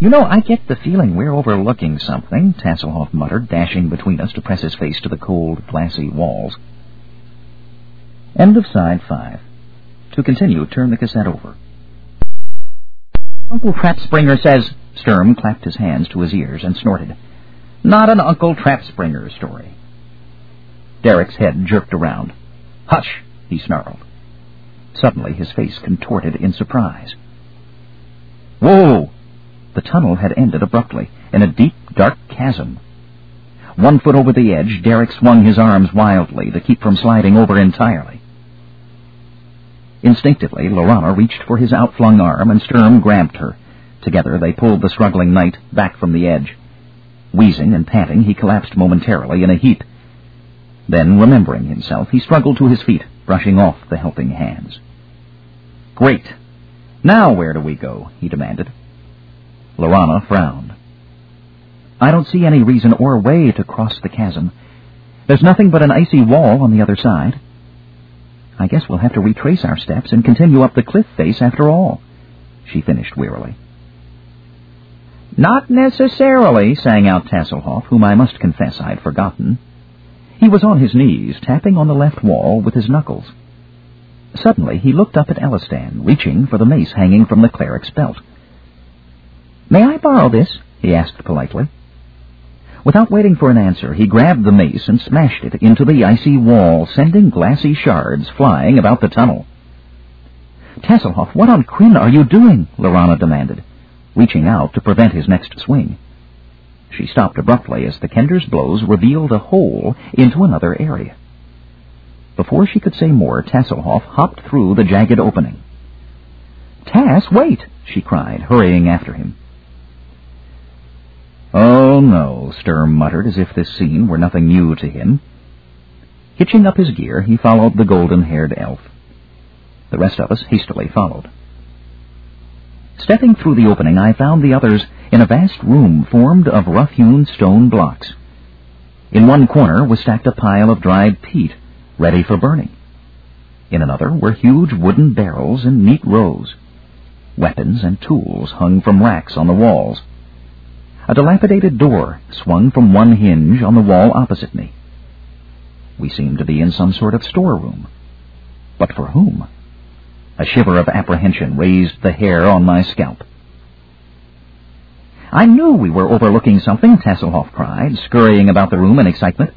You know, I get the feeling we're overlooking something, Tasslehoff muttered, dashing between us to press his face to the cold, glassy walls. End of side five. To continue, turn the cassette over. Uncle Trapspringer says... Sturm clapped his hands to his ears and snorted. Not an Uncle Trapspringer story. Derek's head jerked around. Hush, he snarled. Suddenly his face contorted in surprise. Whoa! The tunnel had ended abruptly, in a deep, dark chasm. One foot over the edge, Derek swung his arms wildly to keep from sliding over entirely. Instinctively, Laurana reached for his outflung arm, and Sturm grabbed her. Together they pulled the struggling knight back from the edge. Wheezing and panting, he collapsed momentarily in a heap. Then, remembering himself, he struggled to his feet, brushing off the helping hands. Great. Now where do we go? he demanded. Laurana frowned. I don't see any reason or way to cross the chasm. There's nothing but an icy wall on the other side. I guess we'll have to retrace our steps and continue up the cliff face after all, she finished wearily. Not necessarily, sang out Tasslehoff, whom I must confess I'd forgotten. He was on his knees, tapping on the left wall with his knuckles. Suddenly he looked up at Elistan, reaching for the mace hanging from the cleric's belt. May I borrow this? he asked politely. Without waiting for an answer, he grabbed the mace and smashed it into the icy wall, sending glassy shards flying about the tunnel. Tasslehoff, what on Krynn are you doing? Laurana demanded, reaching out to prevent his next swing. She stopped abruptly as the kender's blows revealed a hole into another area. Before she could say more, Tasslehoff hopped through the jagged opening. Tass, wait! she cried, hurrying after him. Sturm muttered, as if this scene were nothing new to him. Hitching up his gear, he followed the golden-haired elf. The rest of us hastily followed. Stepping through the opening, I found the others in a vast room formed of rough-hewn stone blocks. In one corner was stacked a pile of dried peat, ready for burning. In another were huge wooden barrels in neat rows. Weapons and tools hung from racks on the walls. A dilapidated door swung from one hinge on the wall opposite me. We seemed to be in some sort of storeroom. But for whom? A shiver of apprehension raised the hair on my scalp. I knew we were overlooking something, Tasslehoff cried, scurrying about the room in excitement.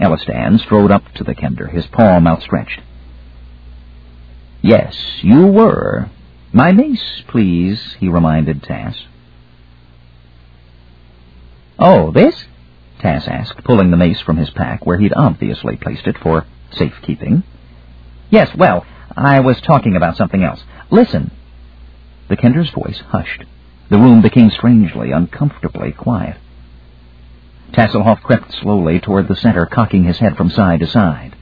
Elistan strode up to the kender, his palm outstretched. Yes, you were. My mace, please, he reminded Tass. Oh, this? Tass asked, pulling the mace from his pack, where he'd obviously placed it for safekeeping. Yes, well, I was talking about something else. Listen. The Kender's voice hushed. The room became strangely, uncomfortably quiet. Tasslehoff crept slowly toward the center, cocking his head from side to side.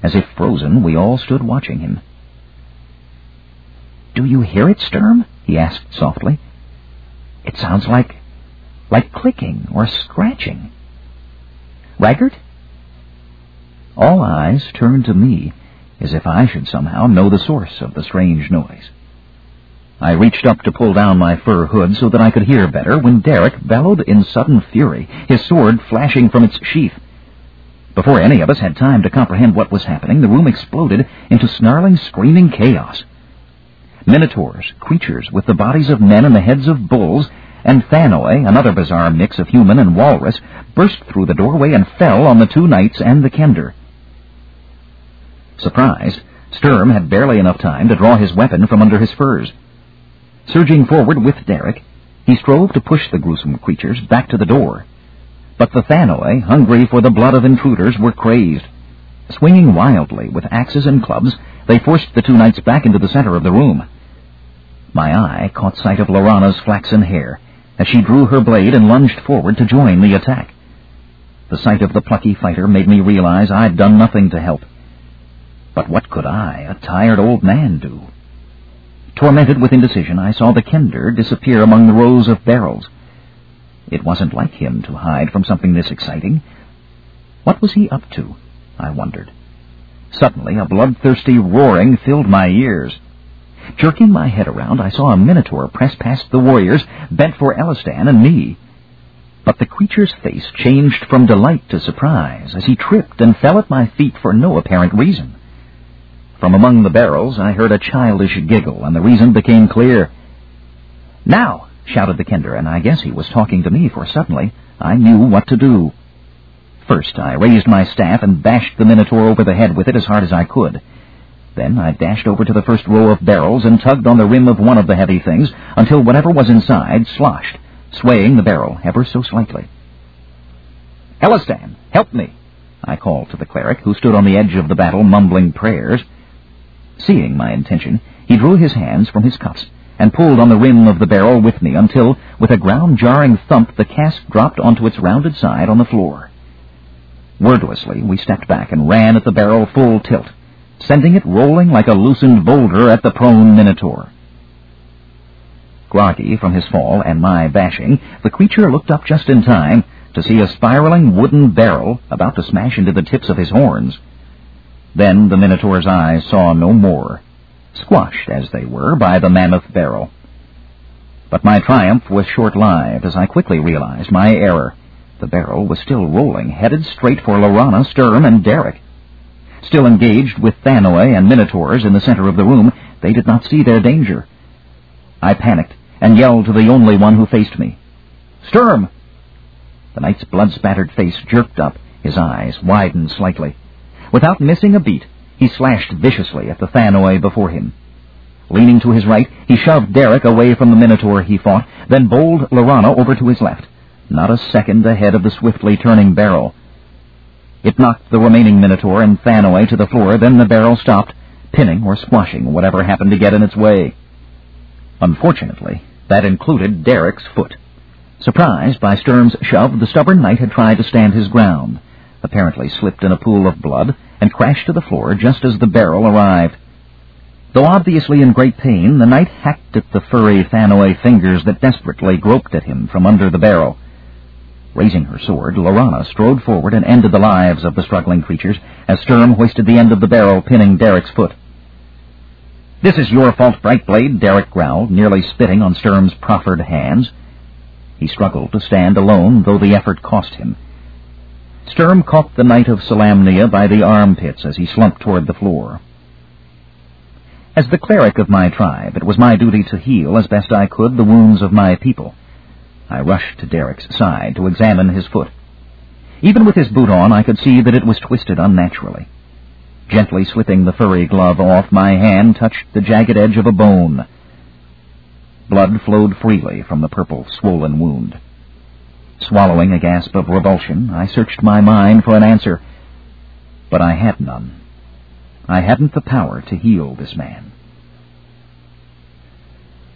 As if frozen, we all stood watching him. Do you hear it, Sturm? he asked softly. It sounds like like clicking or scratching. Raggart? All eyes turned to me, as if I should somehow know the source of the strange noise. I reached up to pull down my fur hood so that I could hear better when Derek bellowed in sudden fury, his sword flashing from its sheath. Before any of us had time to comprehend what was happening, the room exploded into snarling, screaming chaos. Minotaurs, creatures with the bodies of men and the heads of bulls, and Thanoi, another bizarre mix of human and walrus, burst through the doorway and fell on the two knights and the kender. Surprised, Sturm had barely enough time to draw his weapon from under his furs. Surging forward with Derek, he strove to push the gruesome creatures back to the door. But the Thanoi, hungry for the blood of intruders, were crazed. Swinging wildly with axes and clubs, they forced the two knights back into the center of the room. My eye caught sight of Laurana's flaxen hair, as she drew her blade and lunged forward to join the attack. The sight of the plucky fighter made me realize I'd done nothing to help. But what could I, a tired old man, do? Tormented with indecision, I saw the kender disappear among the rows of barrels. It wasn't like him to hide from something this exciting. What was he up to? I wondered. Suddenly, a bloodthirsty roaring filled my ears. Jerking my head around, I saw a minotaur press past the warriors, bent for Elistan and me. But the creature's face changed from delight to surprise as he tripped and fell at my feet for no apparent reason. From among the barrels, I heard a childish giggle, and the reason became clear. Now! shouted the kender, and I guess he was talking to me, for suddenly I knew what to do. First, I raised my staff and bashed the Minotaur over the head with it as hard as I could. Then I dashed over to the first row of barrels and tugged on the rim of one of the heavy things until whatever was inside sloshed, swaying the barrel ever so slightly. Elistan, help me! I called to the cleric, who stood on the edge of the battle mumbling prayers. Seeing my intention, he drew his hands from his cuffs and pulled on the rim of the barrel with me until, with a ground-jarring thump, the cask dropped onto its rounded side on the floor. Wordlessly, we stepped back and ran at the barrel full tilt, sending it rolling like a loosened boulder at the prone Minotaur. Groggy from his fall and my bashing, the creature looked up just in time to see a spiraling wooden barrel about to smash into the tips of his horns. Then the Minotaur's eyes saw no more, squashed as they were by the mammoth barrel. But my triumph was short-lived as I quickly realized my error. The barrel was still rolling, headed straight for Laurana, Sturm, and Derek. Still engaged with Thanoi and Minotaurs in the center of the room, they did not see their danger. I panicked and yelled to the only one who faced me. Sturm! The knight's blood-spattered face jerked up, his eyes widened slightly. Without missing a beat, he slashed viciously at the Thanoi before him. Leaning to his right, he shoved Derek away from the Minotaur he fought, then bowled Laurana over to his left, not a second ahead of the swiftly turning barrel. It knocked the remaining Minotaur and Thanoi to the floor, then the barrel stopped, pinning or squashing whatever happened to get in its way. Unfortunately, that included Derek's foot. Surprised by Sturm's shove, the stubborn knight had tried to stand his ground, apparently slipped in a pool of blood, and crashed to the floor just as the barrel arrived. Though obviously in great pain, the knight hacked at the furry Thanoi fingers that desperately groped at him from under the barrel. Raising her sword, Laurana strode forward and ended the lives of the struggling creatures as Sturm hoisted the end of the barrel, pinning Derek's foot. This is your fault, Brightblade, Derek growled, nearly spitting on Sturm's proffered hands. He struggled to stand alone, though the effort cost him. Sturm caught the knight of Solamnia by the armpits as he slumped toward the floor. As the cleric of my tribe, it was my duty to heal as best I could the wounds of my people. I rushed to Derek's side to examine his foot. Even with his boot on, I could see that it was twisted unnaturally. Gently slipping the furry glove off, my hand touched the jagged edge of a bone. Blood flowed freely from the purple, swollen wound. Swallowing a gasp of revulsion, I searched my mind for an answer, but I had none. I hadn't the power to heal this man.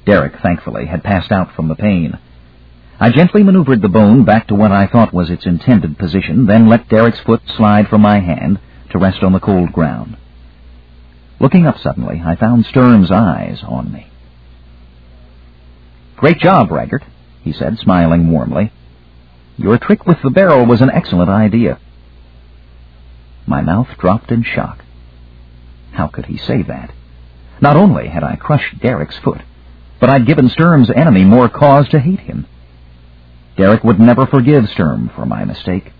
Derek, thankfully, had passed out from the pain. I gently maneuvered the bone back to what I thought was its intended position, then let Derek's foot slide from my hand to rest on the cold ground. Looking up suddenly, I found Sturm's eyes on me. Great job, Raggart, he said, smiling warmly. Your trick with the barrel was an excellent idea. My mouth dropped in shock. How could he say that? Not only had I crushed Derek's foot, but I'd given Sturm's enemy more cause to hate him. Derek would never forgive Sturm for my mistake.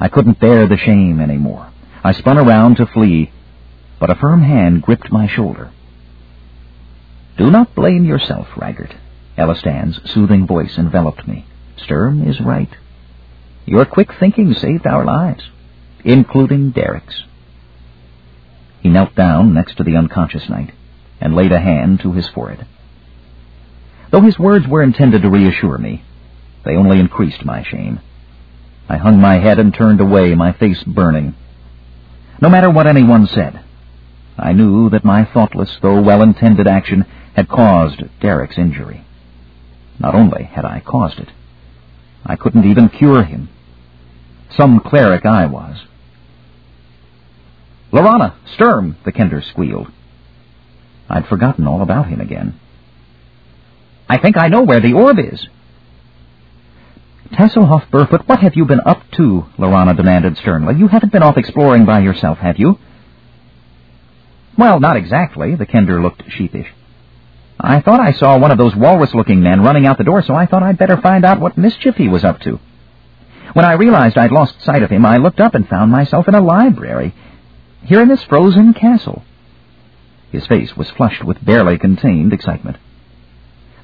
I couldn't bear the shame any more. I spun around to flee, but a firm hand gripped my shoulder. Do not blame yourself, Raggart. Elistan's soothing voice enveloped me. Sturm is right. Your quick thinking saved our lives, including Derek's. He knelt down next to the unconscious knight and laid a hand to his forehead. Though his words were intended to reassure me, they only increased my shame. I hung my head and turned away, my face burning. No matter what anyone said, I knew that my thoughtless though well-intended action had caused Derek's injury. Not only had I caused it, I couldn't even cure him. Some cleric I was. Laurana! Sturm, the Kender squealed. I'd forgotten all about him again. I think I know where the orb is. Tasslehoff Burrfoot, what have you been up to? Laurana demanded sternly. You haven't been off exploring by yourself, have you? Well, not exactly. The Kender looked sheepish. I thought I saw one of those walrus-looking men running out the door, so I thought I'd better find out what mischief he was up to. When I realized I'd lost sight of him, I looked up and found myself in a library, here in this frozen castle. His face was flushed with barely contained excitement.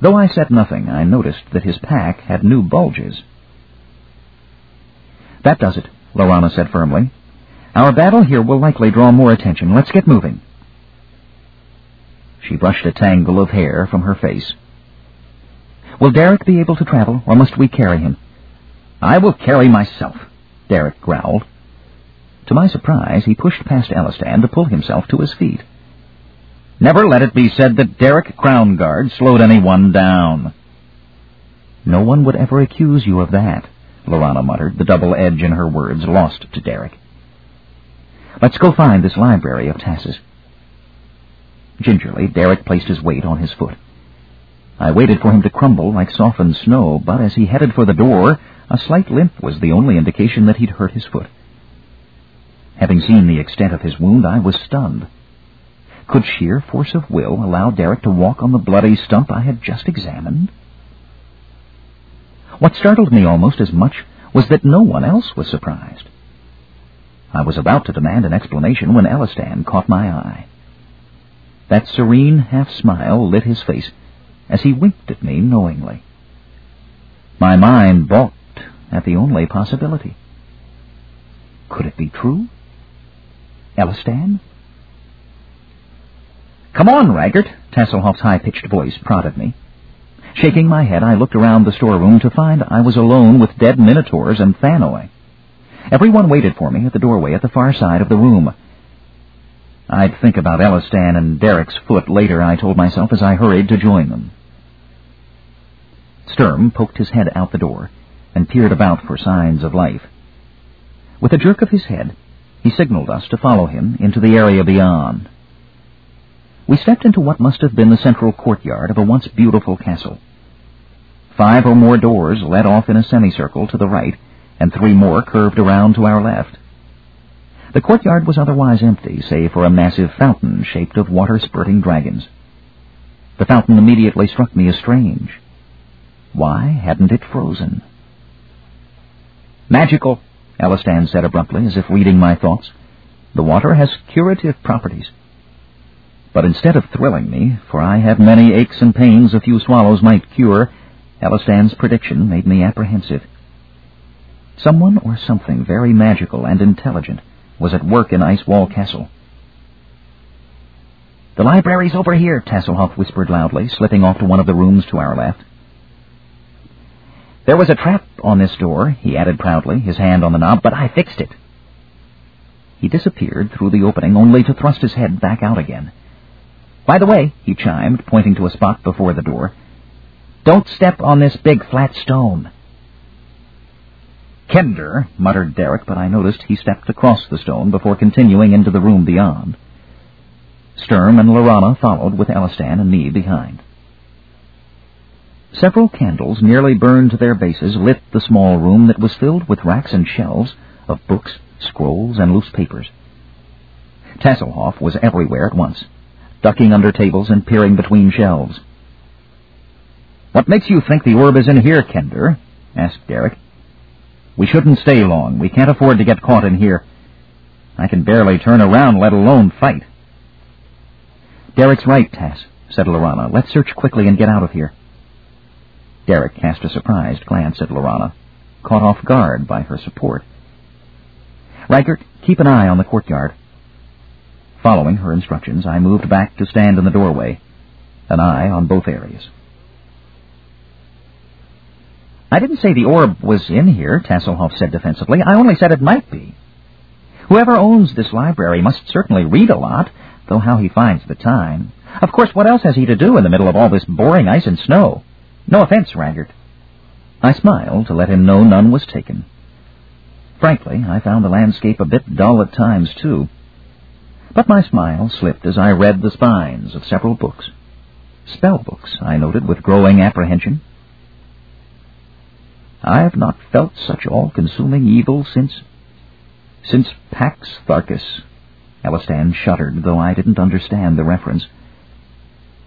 Though I said nothing, I noticed that his pack had new bulges. That does it, Laurana said firmly. Our battle here will likely draw more attention. Let's get moving. She brushed a tangle of hair from her face. Will Derek be able to travel, or must we carry him? I will carry myself, Derek growled. To my surprise, he pushed past Elistan to pull himself to his feet. Never let it be said that Derek Crownguard slowed anyone down. No one would ever accuse you of that, Laurana muttered, the double edge in her words lost to Derek. Let's go find this library of Tass's. Gingerly, Derek placed his weight on his foot. I waited for him to crumble like softened snow, but as he headed for the door, a slight limp was the only indication that he'd hurt his foot. Having seen the extent of his wound, I was stunned. Could sheer force of will allow Derek to walk on the bloody stump I had just examined? What startled me almost as much was that no one else was surprised. I was about to demand an explanation when Elistan caught my eye. That serene half-smile lit his face as he winked at me knowingly. My mind balked at the only possibility. Could it be true? Elistan? Come on, Raggart, Tasslehoff's high-pitched voice prodded me. Shaking my head, I looked around the storeroom to find I was alone with dead minotaurs and Thanoi. Everyone waited for me at the doorway at the far side of the room. I'd think about Elistan and Derek's foot later, I told myself as I hurried to join them. Sturm poked his head out the door and peered about for signs of life. With a jerk of his head, he signaled us to follow him into the area beyond. We stepped into what must have been the central courtyard of a once beautiful castle. Five or more doors led off in a semicircle to the right, and three more curved around to our left. The courtyard was otherwise empty, save for a massive fountain shaped of water-spurting dragons. The fountain immediately struck me as strange. Why hadn't it frozen? Magical, Elistan said abruptly, as if reading my thoughts. The water has curative properties. But instead of thrilling me, for I have many aches and pains a few swallows might cure, Elistan's prediction made me apprehensive. Someone or something very magical and intelligent was at work in Icewall Castle. The library's over here, Tasslehoff whispered loudly, slipping off to one of the rooms to our left. There was a trap on this door, he added proudly, his hand on the knob, but I fixed it. He disappeared through the opening, only to thrust his head back out again. By the way, he chimed, pointing to a spot before the door, don't step on this big flat stone. Kender, muttered Derek, but I noticed he stepped across the stone before continuing into the room beyond. Sturm and Laurana followed with Elistan and me behind. Several candles, nearly burned to their bases, lit the small room that was filled with racks and shelves of books, scrolls, and loose papers. Tasslehoff was everywhere at once ducking under tables and peering between shelves. What makes you think the orb is in here, Kender? asked Derek. We shouldn't stay long. We can't afford to get caught in here. I can barely turn around, let alone fight. Derek's right, Tass, said Laurana. Let's search quickly and get out of here. Derek cast a surprised glance at Laurana, caught off guard by her support. Raggart, keep an eye on the courtyard. Following her instructions, I moved back to stand in the doorway, an eye on both areas. I didn't say the orb was in here, Tasslehoff said defensively. I only said it might be. Whoever owns this library must certainly read a lot, though how he finds the time. Of course, what else has he to do in the middle of all this boring ice and snow? No offense, Raggart. I smiled to let him know none was taken. Frankly, I found the landscape a bit dull at times, too. But my smile slipped as I read the spines of several books. Spell books, I noted with growing apprehension. I have not felt such all-consuming evil since... since Pax Tharkas, Elistan shuddered, though I didn't understand the reference.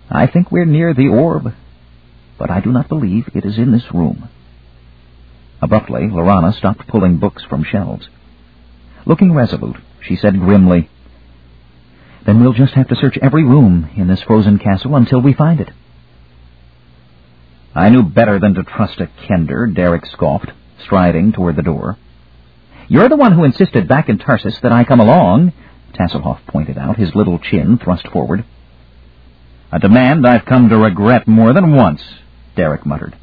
I think we're near the orb, but I do not believe it is in this room. Abruptly, Laurana stopped pulling books from shelves. Looking resolute, she said grimly, Then we'll just have to search every room in this frozen castle until we find it. I knew better than to trust a kender, Derek scoffed, striding toward the door. You're the one who insisted back in Tarsis that I come along, Tasslehoff pointed out, his little chin thrust forward. A demand I've come to regret more than once, Derek muttered.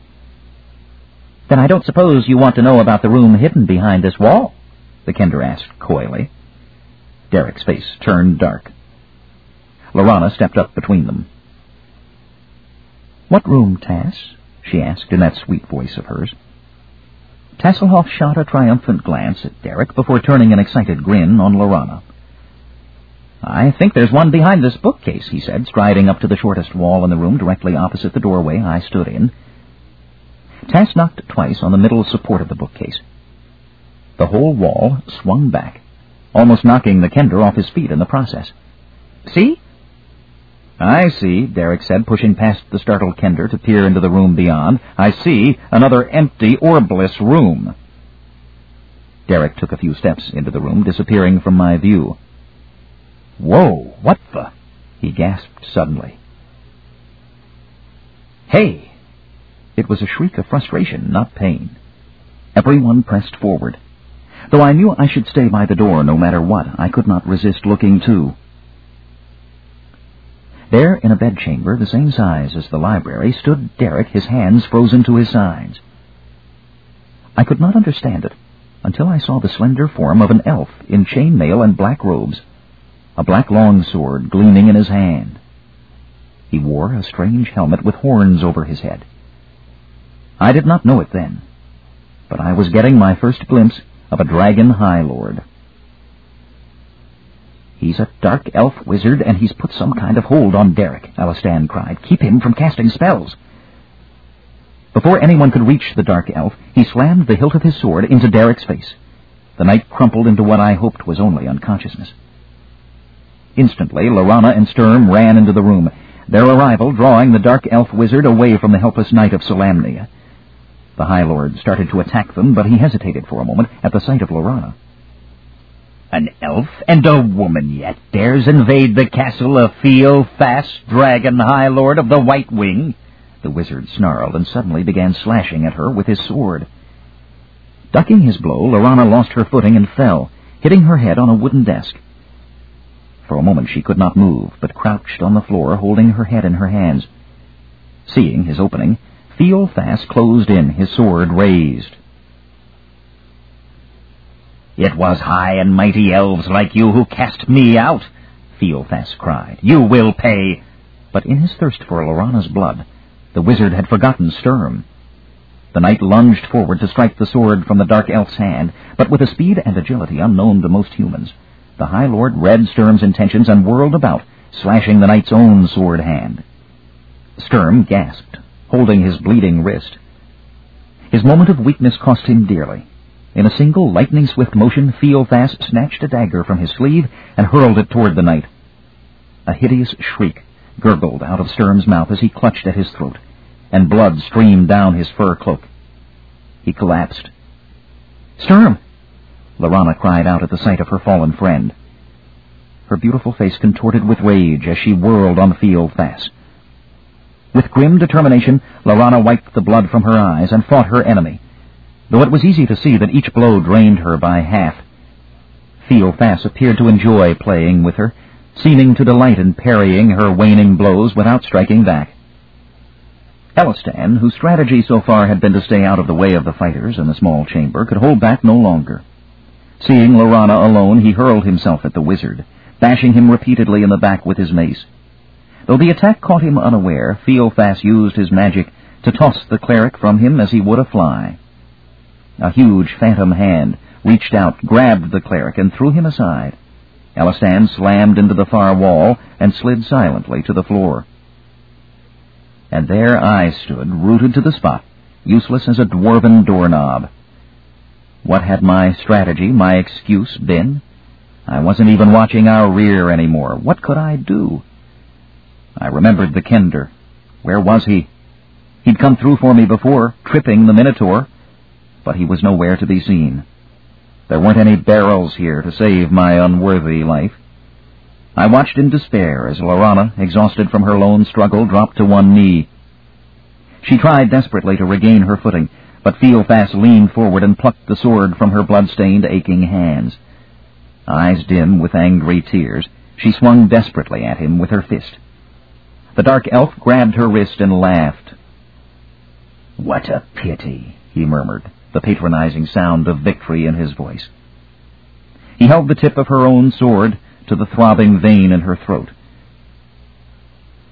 Then I don't suppose you want to know about the room hidden behind this wall? the Kender asked coyly. Derek's face turned dark. Laurana stepped up between them. What room, Tass? she asked in that sweet voice of hers. Tasslehoff shot a triumphant glance at Derek before turning an excited grin on Laurana. I think there's one behind this bookcase, he said, striding up to the shortest wall in the room directly opposite the doorway I stood in. Tass knocked twice on the middle support of the bookcase. The whole wall swung back, almost knocking the kender off his feet in the process. See? I see, Derek said, pushing past the startled Kender to peer into the room beyond. I see another empty, orbless room. Derek took a few steps into the room, disappearing from my view. Whoa, what the? he gasped suddenly. Hey! It was a shriek of frustration, not pain. Everyone pressed forward. Though I knew I should stay by the door no matter what, I could not resist looking too. There, in a bedchamber the same size as the library, stood Derek, his hands frozen to his sides. I could not understand it until I saw the slender form of an elf in chainmail and black robes, a black longsword gleaming in his hand. He wore a strange helmet with horns over his head. I did not know it then, but I was getting my first glimpse of a dragon high lord. He's a dark elf wizard, and he's put some kind of hold on Derek, Elistan cried. Keep him from casting spells. Before anyone could reach the dark elf, he slammed the hilt of his sword into Derek's face. The knight crumpled into what I hoped was only unconsciousness. Instantly, Laurana and Sturm ran into the room, their arrival drawing the dark elf wizard away from the helpless knight of Solamnia. The High Lord started to attack them, but he hesitated for a moment at the sight of Laurana. An elf and a woman yet dares invade the castle of Fast dragon high lord of the White Wing? The wizard snarled and suddenly began slashing at her with his sword. Ducking his blow, Laurana lost her footing and fell, hitting her head on a wooden desk. For a moment she could not move, but crouched on the floor, holding her head in her hands. Seeing his opening, Fast closed in, his sword raised. It was high and mighty elves like you who cast me out, Feal-Thas cried. You will pay. But in his thirst for Laurana's blood, the wizard had forgotten Sturm. The knight lunged forward to strike the sword from the dark elf's hand, but with a speed and agility unknown to most humans, the High Lord read Sturm's intentions and whirled about, slashing the knight's own sword hand. Sturm gasped, holding his bleeding wrist. His moment of weakness cost him dearly. In a single lightning-swift motion, Feal-Thas snatched a dagger from his sleeve and hurled it toward the knight. A hideous shriek gurgled out of Sturm's mouth as he clutched at his throat, and blood streamed down his fur cloak. He collapsed. Sturm! Laurana cried out at the sight of her fallen friend. Her beautiful face contorted with rage as she whirled on Feal-Thas. With grim determination, Laurana wiped the blood from her eyes and fought her enemy, though it was easy to see that each blow drained her by half. Feal-Thas appeared to enjoy playing with her, seeming to delight in parrying her waning blows without striking back. Elistan, whose strategy so far had been to stay out of the way of the fighters in the small chamber, could hold back no longer. Seeing Laurana alone, he hurled himself at the wizard, bashing him repeatedly in the back with his mace. Though the attack caught him unaware, Feal-Thas used his magic to toss the cleric from him as he would a fly. A huge phantom hand reached out, grabbed the cleric, and threw him aside. Elistan slammed into the far wall and slid silently to the floor. And there I stood, rooted to the spot, useless as a dwarven doorknob. What had my strategy, my excuse, been? I wasn't even watching our rear anymore. What could I do? I remembered the Kender. Where was he? He'd come through for me before, tripping the Minotaur, but he was nowhere to be seen. There weren't any barrels here to save my unworthy life. I watched in despair as Laurana, exhausted from her lone struggle, dropped to one knee. She tried desperately to regain her footing, but Feal-Thas leaned forward and plucked the sword from her blood-stained, aching hands. Eyes dim with angry tears, she swung desperately at him with her fist. The dark elf grabbed her wrist and laughed. What a pity, he murmured, the patronizing sound of victory in his voice. He held the tip of her own sword to the throbbing vein in her throat.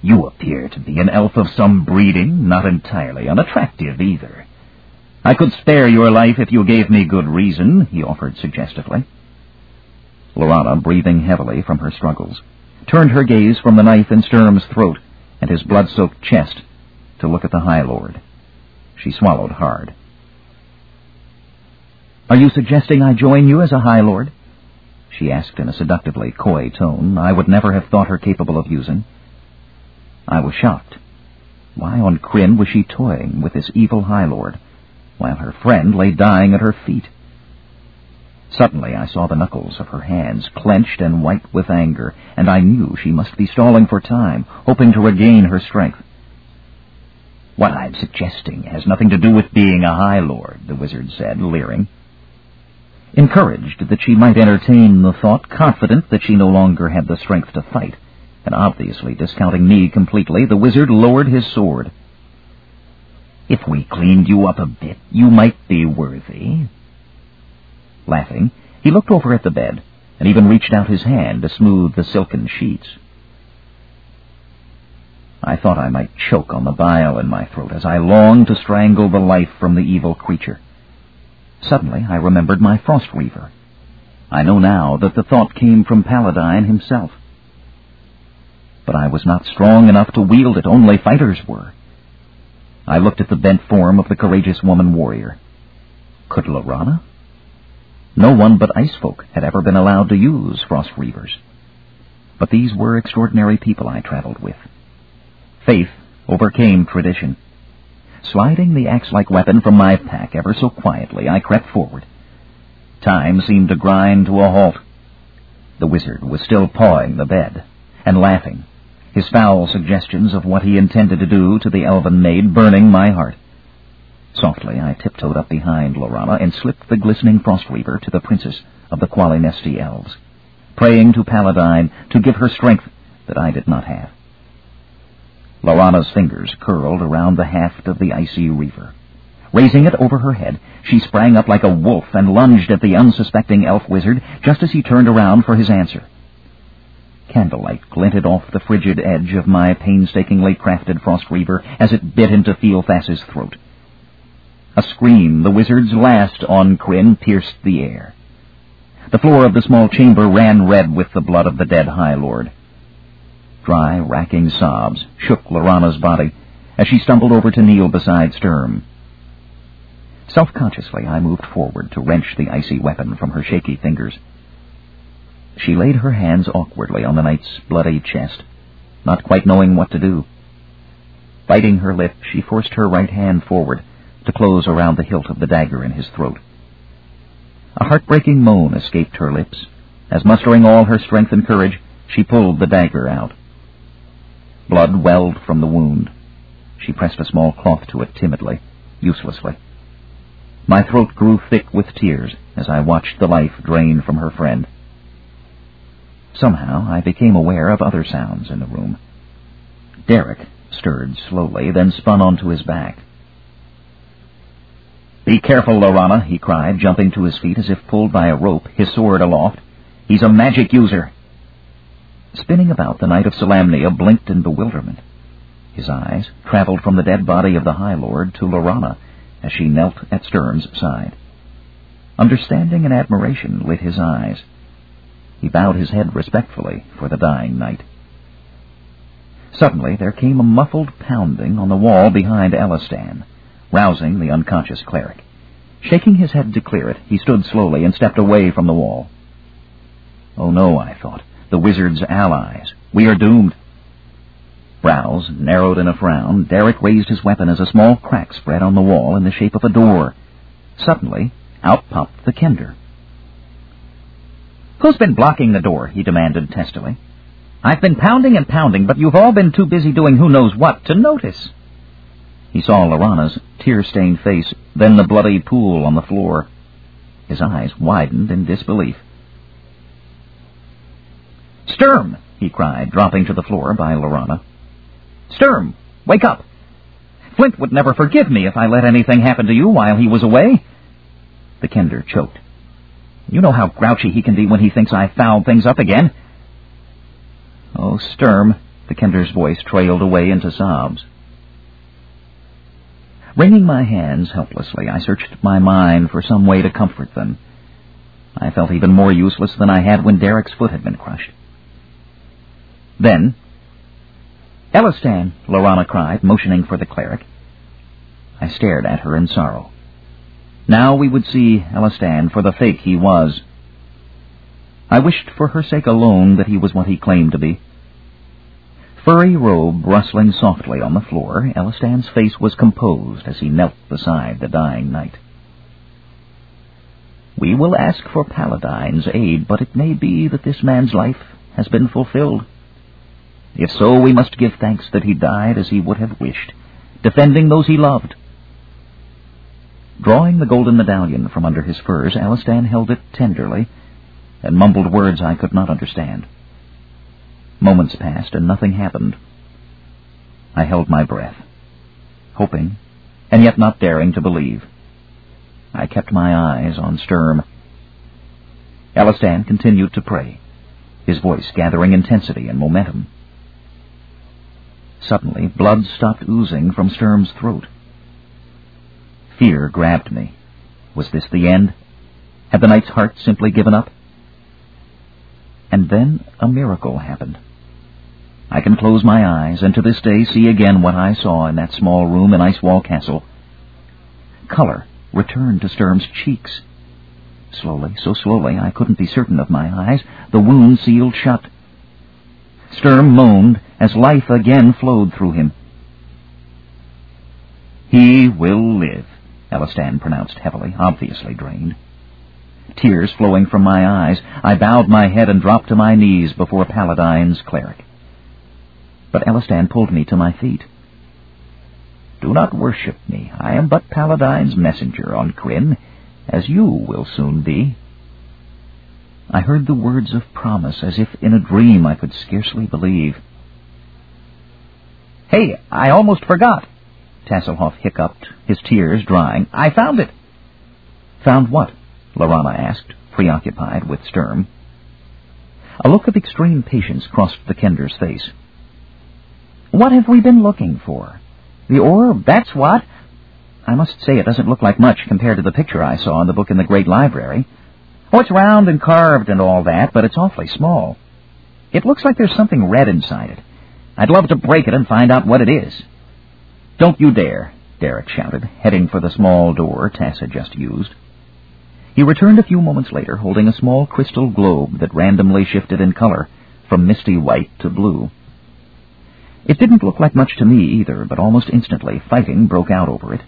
You appear to be an elf of some breeding, not entirely unattractive either. I could spare your life if you gave me good reason, he offered suggestively. Laurana, breathing heavily from her struggles, turned her gaze from the knife in Sturm's throat and his blood-soaked chest to look at the High Lord. She swallowed hard. Are you suggesting I join you as a High Lord? She asked in a seductively coy tone I would never have thought her capable of using. I was shocked. Why on Krynn was she toying with this evil High Lord, while her friend lay dying at her feet? Suddenly I saw the knuckles of her hands clenched and white with anger, and I knew she must be stalling for time, hoping to regain her strength. What I'm suggesting has nothing to do with being a High Lord, the wizard said, leering. Encouraged that she might entertain the thought, confident that she no longer had the strength to fight, and obviously discounting me completely, the wizard lowered his sword. If we cleaned you up a bit, you might be worthy, Laughing, he looked over at the bed and even reached out his hand to smooth the silken sheets. I thought I might choke on the bile in my throat as I longed to strangle the life from the evil creature. Suddenly I remembered my frost reaver. I know now that the thought came from Paladine himself. But I was not strong enough to wield it, only fighters were. I looked at the bent form of the courageous woman warrior. Could Laurana? No one but ice folk had ever been allowed to use frost reavers. But these were extraordinary people I traveled with. Faith overcame tradition. Sliding the axe-like weapon from my pack ever so quietly, I crept forward. Time seemed to grind to a halt. The wizard was still pawing the bed and laughing, his foul suggestions of what he intended to do to the elven maid burning my heart. Softly I tiptoed up behind Laurana and slipped the glistening frost reaver to the princess of the Qualinesti elves, praying to Paladine to give her strength that I did not have. Laurana's fingers curled around the haft of the icy reaver. Raising it over her head, she sprang up like a wolf and lunged at the unsuspecting elf wizard just as he turned around for his answer. Candlelight glinted off the frigid edge of my painstakingly crafted frost reaver as it bit into Feal-Thas's throat. A scream, the wizard's last on Krynn, pierced the air. The floor of the small chamber ran red with the blood of the dead High Lord. Dry, racking sobs shook Laurana's body as she stumbled over to kneel beside Sturm. Self-consciously, I moved forward to wrench the icy weapon from her shaky fingers. She laid her hands awkwardly on the knight's bloody chest, not quite knowing what to do. Biting her lip, she forced her right hand forward to close around the hilt of the dagger in his throat. A heartbreaking moan escaped her lips, as mustering all her strength and courage, she pulled the dagger out. Blood welled from the wound. She pressed a small cloth to it timidly, uselessly. My throat grew thick with tears as I watched the life drain from her friend. Somehow I became aware of other sounds in the room. Derek stirred slowly, then spun onto his back. Be careful, Laurana, he cried, jumping to his feet as if pulled by a rope, his sword aloft. He's a magic user. Spinning about, the Knight of Solamnia blinked in bewilderment. His eyes traveled from the dead body of the High Lord to Laurana as she knelt at Sturm's side. Understanding and admiration lit his eyes. He bowed his head respectfully for the dying knight. Suddenly there came a muffled pounding on the wall behind Elistan rousing the unconscious cleric. Shaking his head to clear it, he stood slowly and stepped away from the wall. Oh no, I thought. The wizard's allies. We are doomed. Brows narrowed in a frown, Derek raised his weapon as a small crack spread on the wall in the shape of a door. Suddenly, out popped the Kender. Who's been blocking the door? he demanded testily. I've been pounding and pounding, but you've all been too busy doing who knows what to notice. He saw Laurana's tear-stained face, then the bloody pool on the floor. His eyes widened in disbelief. Sturm! he cried, dropping to the floor by Laurana. Sturm, wake up! Flint would never forgive me if I let anything happen to you while he was away. The kender choked. You know how grouchy he can be when he thinks I've fouled things up again. Oh, Sturm, the kender's voice trailed away into sobs. Wringing my hands helplessly, I searched my mind for some way to comfort them. I felt even more useless than I had when Derek's foot had been crushed. Then, Elistan, Laurana cried, motioning for the cleric. I stared at her in sorrow. Now we would see Elistan for the fake he was. I wished for her sake alone that he was what he claimed to be. Furry robe rustling softly on the floor, Elistan's face was composed as he knelt beside the dying knight. We will ask for Paladine's aid, but it may be that this man's life has been fulfilled. If so, we must give thanks that he died as he would have wished, defending those he loved. Drawing the golden medallion from under his furs, Elistan held it tenderly and mumbled words I could not understand. Moments passed and nothing happened. I held my breath, hoping, and yet not daring to believe. I kept my eyes on Sturm. Elistan continued to pray, his voice gathering intensity and momentum. Suddenly, blood stopped oozing from Sturm's throat. Fear grabbed me. Was this the end? Had the knight's heart simply given up? And then a miracle happened. I can close my eyes and to this day see again what I saw in that small room in Icewall Castle. Color returned to Sturm's cheeks. Slowly, so slowly I couldn't be certain of my eyes, the wound sealed shut. Sturm moaned as life again flowed through him. He will live, Elistan pronounced heavily, obviously drained. Tears flowing from my eyes, I bowed my head and dropped to my knees before Paladine's cleric but Elistan pulled me to my feet. Do not worship me. I am but Paladine's messenger on Krynn, as you will soon be. I heard the words of promise as if in a dream I could scarcely believe. Hey, I almost forgot. Tasslehoff hiccuped, his tears drying. I found it. Found what? Laurana asked, preoccupied with Sturm. A look of extreme patience crossed the Kender's face. What have we been looking for? The orb, that's what. I must say it doesn't look like much compared to the picture I saw in the book in the Great Library. Oh, it's round and carved and all that, but it's awfully small. It looks like there's something red inside it. I'd love to break it and find out what it is. Don't you dare, Derek shouted, heading for the small door Tass had just used. He returned a few moments later holding a small crystal globe that randomly shifted in color from misty white to blue. It didn't look like much to me either, but almost instantly fighting broke out over it.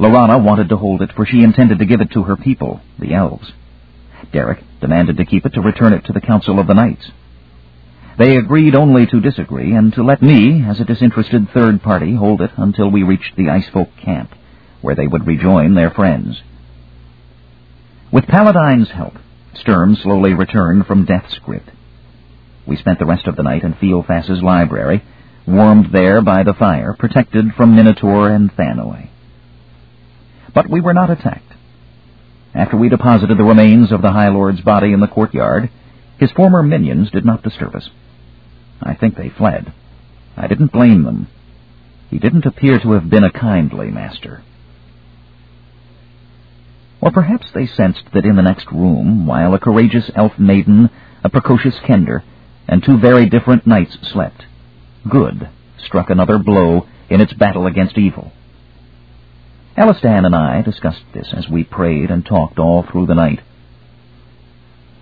Laurana wanted to hold it, for she intended to give it to her people, the elves. Derek demanded to keep it to return it to the Council of the Knights. They agreed only to disagree, and to let me, as a disinterested third party, hold it until we reached the Icefolk camp, where they would rejoin their friends. With Paladine's help, Sturm slowly returned from Death's grip. We spent the rest of the night in Feal-Thas's library, warmed there by the fire, protected from Minotaur and Thanoi. But we were not attacked. After we deposited the remains of the High Lord's body in the courtyard, his former minions did not disturb us. I think they fled. I didn't blame them. He didn't appear to have been a kindly master. Or perhaps they sensed that in the next room, while a courageous elf maiden, a precocious kender, and two very different knights slept, good struck another blow in its battle against evil. Elistan and I discussed this as we prayed and talked all through the night.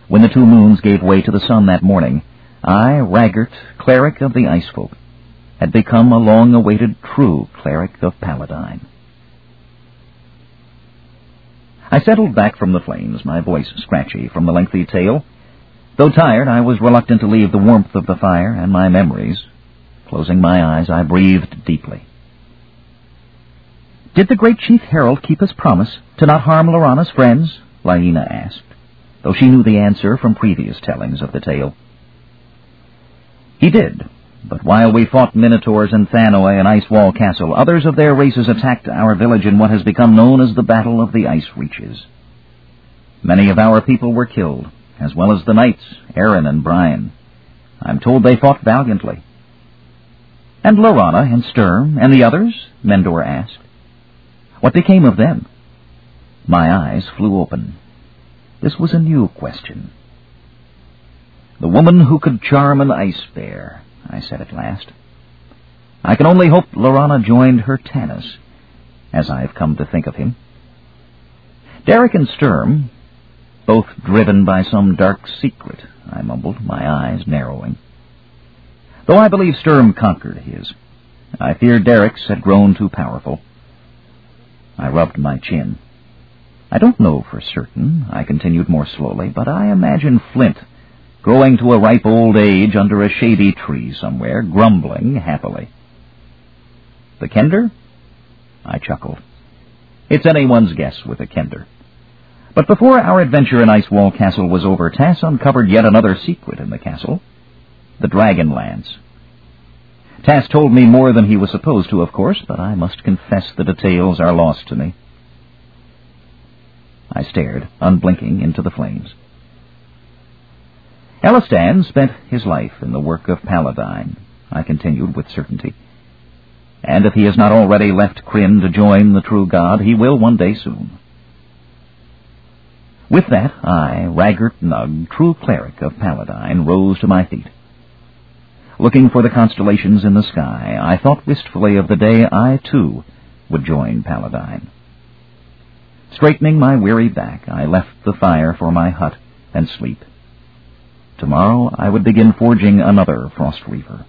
When the two moons gave way to the sun that morning, I, Raggart, cleric of the Ice Folk, had become a long-awaited true cleric of Paladine. I settled back from the flames, my voice scratchy from the lengthy tale. Though tired, I was reluctant to leave the warmth of the fire and my memories. Closing my eyes, I breathed deeply. Did the great Chief Harald keep his promise to not harm Laurana's friends? Laena asked, though she knew the answer from previous tellings of the tale. He did, but while we fought Minotaurs in Thanoi and Ice Wall Castle, others of their races attacked our village in what has become known as the Battle of the Ice Reaches. Many of our people were killed, as well as the knights, Aran and Brian. I'm told they fought valiantly. And Laurana and Sturm and the others? Mendor asked. What became of them? My eyes flew open. This was a new question. The woman who could charm an ice bear, I said at last. I can only hope Laurana joined her Tanis, as I have come to think of him. Derek and Sturm, both driven by some dark secret, I mumbled, my eyes narrowing. Though I believe Sturm conquered his, I fear Derek's had grown too powerful. I rubbed my chin. I don't know for certain, I continued more slowly, but I imagine Flint growing to a ripe old age under a shady tree somewhere, grumbling happily. The Kender? I chuckled. It's anyone's guess with a Kender. But before our adventure in Icewall Castle was over, Tass uncovered yet another secret in the castle. The Dragon Lance. Tass told me more than he was supposed to, of course, but I must confess the details are lost to me. I stared, unblinking, into the flames. Elistan spent his life in the work of Paladine, I continued with certainty. And if he has not already left Krynn to join the true god, he will one day soon. With that, I, Raggart Nug, true cleric of Paladine, rose to my feet. Looking for the constellations in the sky, I thought wistfully of the day I, too, would join Paladine. Straightening my weary back, I left the fire for my hut and sleep. Tomorrow I would begin forging another Frost Reaver.